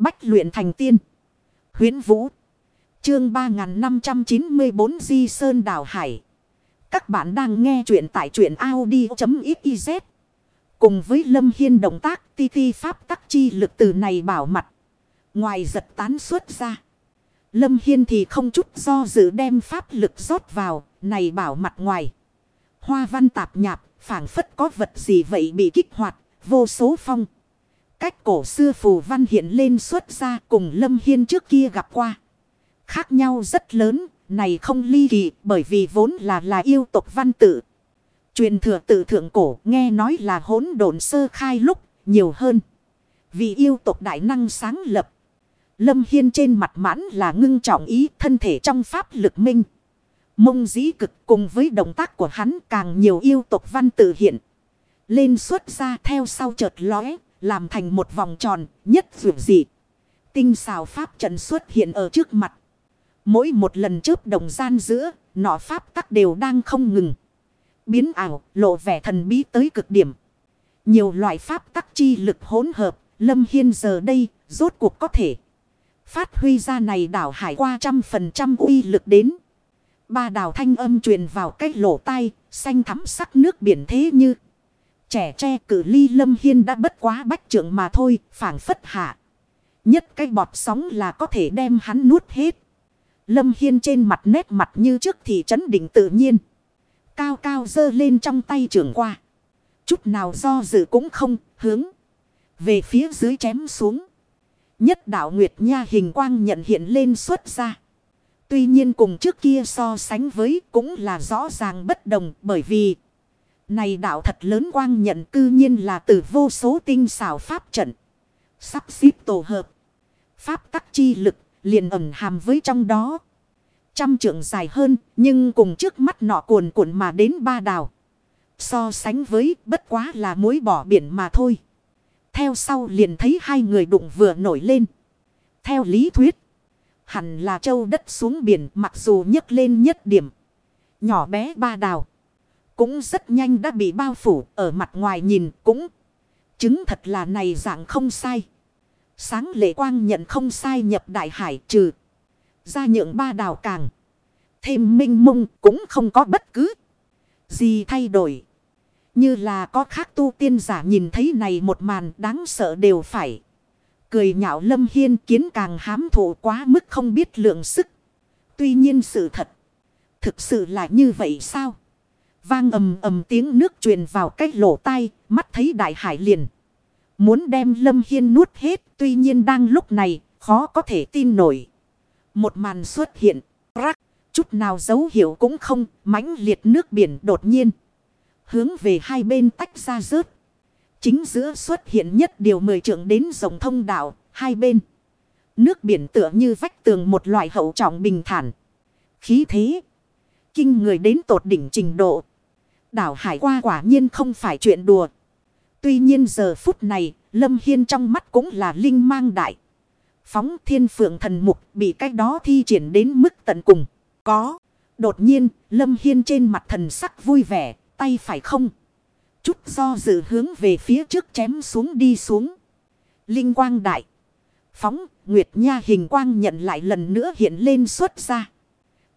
Bách luyện thành tiên. huyễn Vũ. Chương 3594 Di Sơn đào Hải. Các bạn đang nghe truyện tại truyện Audi.xyz. Cùng với Lâm Hiên động tác, ti ti pháp tắc chi lực từ này bảo mặt. Ngoài giật tán xuất ra. Lâm Hiên thì không chút do dự đem pháp lực rót vào. Này bảo mặt ngoài. Hoa văn tạp nhạp. phảng phất có vật gì vậy bị kích hoạt. Vô số phong. Cách cổ xưa phù văn hiện lên xuất ra cùng Lâm Hiên trước kia gặp qua. Khác nhau rất lớn, này không ly kỳ bởi vì vốn là là yêu tộc văn tự. Truyền thừa tự thượng cổ nghe nói là hỗn độn sơ khai lúc nhiều hơn. Vì yêu tộc đại năng sáng lập. Lâm Hiên trên mặt mãn là ngưng trọng ý thân thể trong pháp lực minh. Mông dĩ cực cùng với động tác của hắn càng nhiều yêu tộc văn tự hiện. Lên xuất ra theo sau chợt lóe làm thành một vòng tròn, nhất dù dị. Tinh xào pháp trận xuất hiện ở trước mặt. Mỗi một lần chớp đồng gian giữa, nọ pháp tắc đều đang không ngừng. Biến ảo, lộ vẻ thần bí tới cực điểm. Nhiều loại pháp tắc chi lực hỗn hợp, Lâm Hiên giờ đây, rốt cuộc có thể. Phát huy ra này đảo hải qua trăm phần trăm uy lực đến. Ba đảo thanh âm truyền vào cách lỗ tai, xanh thắm sắc nước biển thế như. Trẻ tre cử ly lâm hiên đã bất quá bách trưởng mà thôi, phản phất hạ. Nhất cái bọt sóng là có thể đem hắn nuốt hết. Lâm hiên trên mặt nét mặt như trước thì chấn định tự nhiên. Cao cao dơ lên trong tay trưởng qua. Chút nào do dự cũng không hướng. Về phía dưới chém xuống. Nhất đạo Nguyệt Nha hình quang nhận hiện lên xuất ra. Tuy nhiên cùng trước kia so sánh với cũng là rõ ràng bất đồng bởi vì này đạo thật lớn quang nhận cư nhiên là từ vô số tinh xảo pháp trận. Sắp xếp tổ hợp. Pháp tắc chi lực liền ẩn hàm với trong đó. Trăm trượng dài hơn, nhưng cùng trước mắt nọ cuồn cuộn mà đến ba đào. So sánh với bất quá là mối bỏ biển mà thôi. Theo sau liền thấy hai người đụng vừa nổi lên. Theo lý thuyết. Hẳn là châu đất xuống biển mặc dù nhấc lên nhất điểm. Nhỏ bé ba đào cũng rất nhanh đã bị bao phủ ở mặt ngoài nhìn cũng chứng thật là này dạng không sai. Sáng lệ quang nhận không sai nhập đại hải trừ. Ra nhượng ba đảo càng. Thêm minh mông cũng không có bất cứ gì thay đổi. Như là có khác tu tiên giả nhìn thấy này một màn đáng sợ đều phải. Cười nhạo lâm hiên kiến càng hám thụ quá mức không biết lượng sức. Tuy nhiên sự thật. Thực sự là như vậy sao? Vang ầm ầm tiếng nước truyền vào cái lỗ tai, mắt thấy đại hải liền. Muốn đem Lâm Hiên nuốt hết, tuy nhiên đang lúc này, khó có thể tin nổi. Một màn xuất hiện, rắc, chút nào dấu hiệu cũng không, mãnh liệt nước biển đột nhiên. Hướng về hai bên tách ra rớt. Chính giữa xuất hiện nhất điều mười trưởng đến rồng thông đạo, hai bên. Nước biển tựa như vách tường một loại hậu trọng bình thản. Khí thế. Kinh người đến tột đỉnh trình độ. Đảo hải qua quả nhiên không phải chuyện đùa. Tuy nhiên giờ phút này, Lâm Hiên trong mắt cũng là linh mang đại. Phóng thiên phượng thần mục bị cách đó thi triển đến mức tận cùng. Có. Đột nhiên, Lâm Hiên trên mặt thần sắc vui vẻ, tay phải không. Chút do dự hướng về phía trước chém xuống đi xuống. Linh quang đại. Phóng, Nguyệt Nha hình quang nhận lại lần nữa hiện lên xuất ra.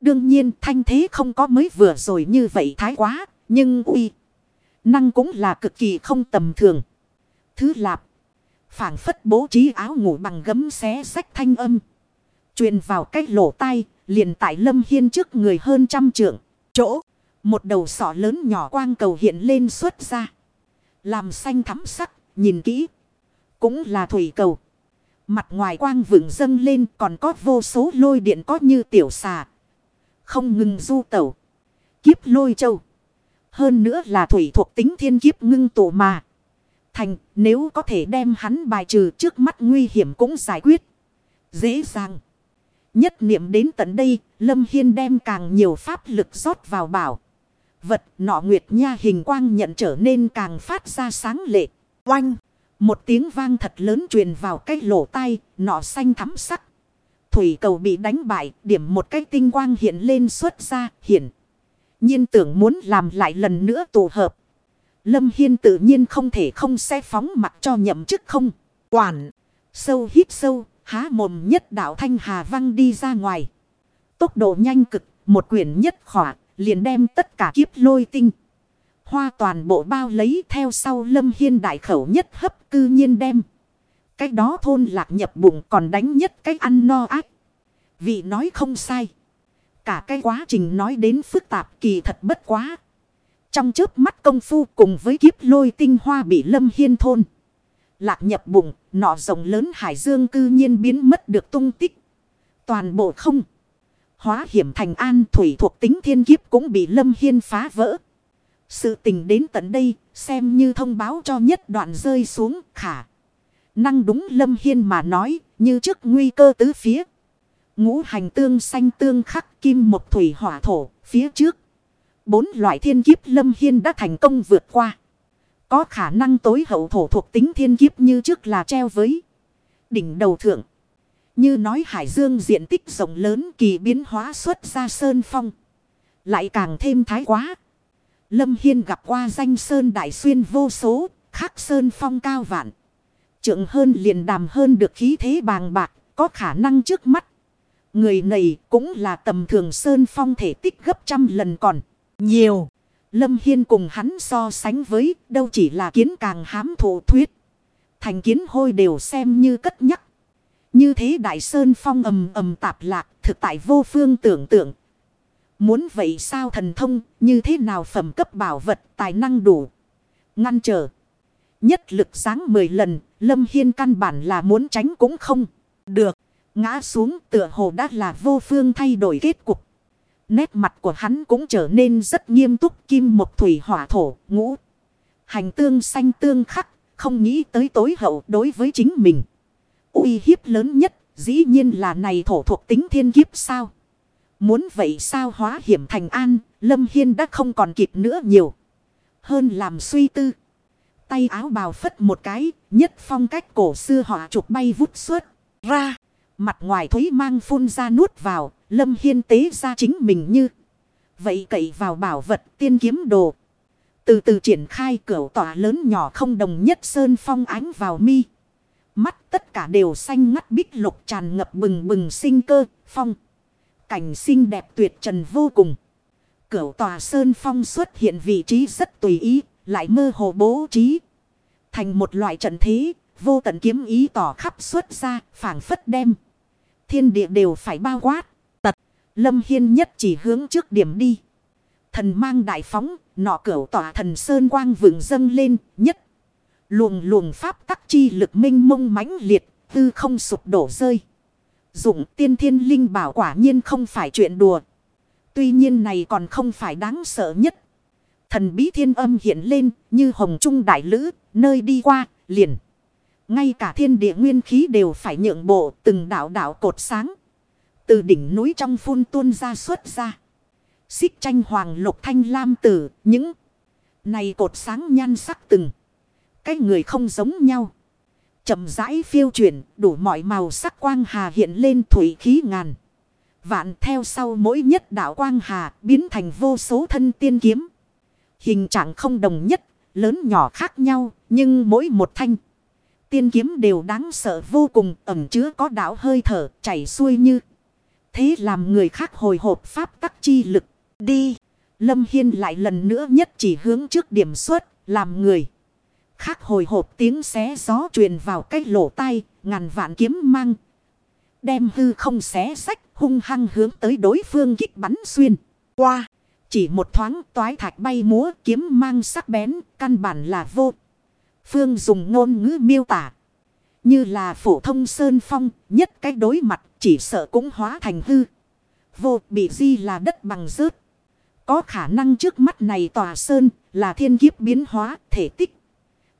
Đương nhiên thanh thế không có mới vừa rồi như vậy thái quá, nhưng uy. Năng cũng là cực kỳ không tầm thường. Thứ lạp. phảng phất bố trí áo ngủ bằng gấm xé sách thanh âm. truyền vào cách lỗ tai. Liền tại lâm hiên trước người hơn trăm trượng. Chỗ. Một đầu sỏ lớn nhỏ quang cầu hiện lên xuất ra. Làm xanh thắm sắc. Nhìn kỹ. Cũng là thủy cầu. Mặt ngoài quang vững dâng lên, còn có vô số lôi điện có như tiểu xà. Không ngừng du tẩu. Kiếp lôi châu. Hơn nữa là thủy thuộc tính thiên kiếp ngưng tụ mà. Thành nếu có thể đem hắn bài trừ trước mắt nguy hiểm cũng giải quyết. Dễ dàng. Nhất niệm đến tận đây, Lâm Hiên đem càng nhiều pháp lực rót vào bảo. Vật nọ nguyệt nha hình quang nhận trở nên càng phát ra sáng lệ. Oanh! Một tiếng vang thật lớn truyền vào cái lỗ tai, nọ xanh thắm sắc. Thủy cầu bị đánh bại, điểm một cái tinh quang hiện lên xuất ra, hiện nhiên tưởng muốn làm lại lần nữa tụ hợp. Lâm Hiên tự nhiên không thể không xe phóng mặt cho nhậm chức không. Quản. Sâu hít sâu. há mồm nhất đạo thanh hà văng đi ra ngoài. Tốc độ nhanh cực, một quyển nhất khỏa, liền đem tất cả kiếp lôi tinh. Hoa toàn bộ bao lấy theo sau lâm hiên đại khẩu nhất hấp cư nhiên đem. Cái đó thôn lạc nhập bụng còn đánh nhất cái ăn no ác. Vị nói không sai. Cả cái quá trình nói đến phức tạp kỳ thật bất quá. Trong chớp mắt công phu cùng với kiếp lôi tinh hoa bị lâm hiên thôn. Lạc nhập bụng, nọ rộng lớn hải dương cư nhiên biến mất được tung tích. Toàn bộ không. Hóa hiểm thành an thủy thuộc tính thiên kiếp cũng bị lâm hiên phá vỡ. Sự tình đến tận đây, xem như thông báo cho nhất đoạn rơi xuống khả. Năng đúng lâm hiên mà nói, như trước nguy cơ tứ phía. Ngũ hành tương xanh tương khắc kim một thủy hỏa thổ, phía trước. Bốn loại thiên kiếp lâm hiên đã thành công vượt qua. Có khả năng tối hậu thổ thuộc tính thiên kiếp như trước là treo với đỉnh đầu thượng. Như nói hải dương diện tích rộng lớn kỳ biến hóa xuất ra sơn phong. Lại càng thêm thái quá. Lâm Hiên gặp qua danh sơn đại xuyên vô số, khắc sơn phong cao vạn. Trượng hơn liền đàm hơn được khí thế bàng bạc, có khả năng trước mắt. Người này cũng là tầm thường sơn phong thể tích gấp trăm lần còn. Nhiều. Lâm Hiên cùng hắn so sánh với, đâu chỉ là kiến càng hám thụ thuyết. Thành kiến hôi đều xem như cất nhắc. Như thế đại sơn phong ầm ầm tạp lạc, thực tại vô phương tưởng tượng. Muốn vậy sao thần thông, như thế nào phẩm cấp bảo vật, tài năng đủ. Ngăn trở. Nhất lực sáng 10 lần, Lâm Hiên căn bản là muốn tránh cũng không. Được. Ngã xuống tựa hồ đã là vô phương thay đổi kết cục. Nét mặt của hắn cũng trở nên rất nghiêm túc, kim một thủy hỏa thổ, ngũ. Hành tương xanh tương khắc. Không nghĩ tới tối hậu đối với chính mình. uy hiếp lớn nhất, dĩ nhiên là này thổ thuộc tính thiên kiếp sao. Muốn vậy sao hóa hiểm thành an. Lâm Hiên đã không còn kịp nữa nhiều. Hơn làm suy tư. Tay áo bào phất một cái. Nhất phong cách cổ xưa họ chụp bay vút suốt, ra. Mặt ngoài thúy mang phun ra nuốt vào. Lâm Hiên tế ra chính mình như. Vậy cậy vào bảo vật tiên kiếm đồ. Từ từ triển khai cửa tỏa lớn nhỏ không đồng nhất sơn phong ánh vào mi. Mắt tất cả đều xanh ngắt bích lục tràn ngập bừng bừng sinh cơ, phong. Cảnh xinh đẹp tuyệt trần vô cùng. Cửu tòa sơn phong xuất hiện vị trí rất tùy ý, lại mơ hồ bố trí. Thành một loại trận thế, vô tận kiếm ý tỏ khắp xuất ra, phảng phất đem. Thiên địa đều phải bao quát. Tật, lâm hiên nhất chỉ hướng trước điểm đi. Thần mang đại phóng, nọ cửu tỏa thần sơn quang vượng dâng lên, nhất. Luồng luồng pháp tắc chi lực minh mông mãnh liệt, tư không sụp đổ rơi. Dụng tiên thiên linh bảo quả nhiên không phải chuyện đùa. Tuy nhiên này còn không phải đáng sợ nhất. Thần bí thiên âm hiện lên như hồng trung đại lữ, nơi đi qua, liền. Ngay cả thiên địa nguyên khí đều phải nhượng bộ từng đảo đảo cột sáng. Từ đỉnh núi trong phun tuôn ra xuất ra. Xích tranh hoàng lục thanh lam tử, những này cột sáng nhan sắc từng. Cái người không giống nhau chậm rãi phiêu chuyển, đủ mọi màu sắc quang hà hiện lên thủy khí ngàn. Vạn theo sau mỗi nhất đạo quang hà biến thành vô số thân tiên kiếm. Hình trạng không đồng nhất, lớn nhỏ khác nhau, nhưng mỗi một thanh. Tiên kiếm đều đáng sợ vô cùng, ẩm chứa có đảo hơi thở, chảy xuôi như. Thế làm người khác hồi hộp pháp tắc chi lực. Đi! Lâm Hiên lại lần nữa nhất chỉ hướng trước điểm xuất, làm người. Khác hồi hộp tiếng xé gió truyền vào cái lỗ tai, ngàn vạn kiếm mang. Đem hư không xé sách, hung hăng hướng tới đối phương kích bắn xuyên. Qua, chỉ một thoáng toái thạch bay múa kiếm mang sắc bén, căn bản là vô. Phương dùng ngôn ngữ miêu tả. Như là phổ thông sơn phong, nhất cái đối mặt chỉ sợ cũng hóa thành hư. Vô bị di là đất bằng rớt. Có khả năng trước mắt này tòa sơn là thiên kiếp biến hóa thể tích.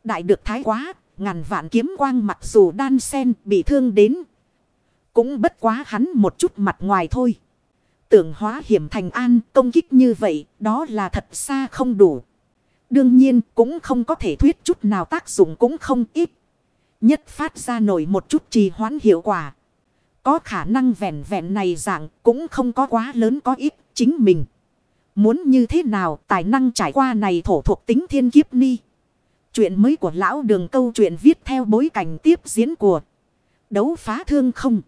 Đại được thái quá, ngàn vạn kiếm quang mặc dù đan sen bị thương đến. Cũng bất quá hắn một chút mặt ngoài thôi. Tưởng hóa hiểm thành an công kích như vậy, đó là thật xa không đủ. Đương nhiên, cũng không có thể thuyết chút nào tác dụng cũng không ít. Nhất phát ra nổi một chút trì hoãn hiệu quả. Có khả năng vẹn vẹn này dạng cũng không có quá lớn có ít, chính mình. Muốn như thế nào, tài năng trải qua này thổ thuộc tính thiên kiếp ni. Chuyện mới của lão đường câu chuyện viết theo bối cảnh tiếp diễn của đấu phá thương không.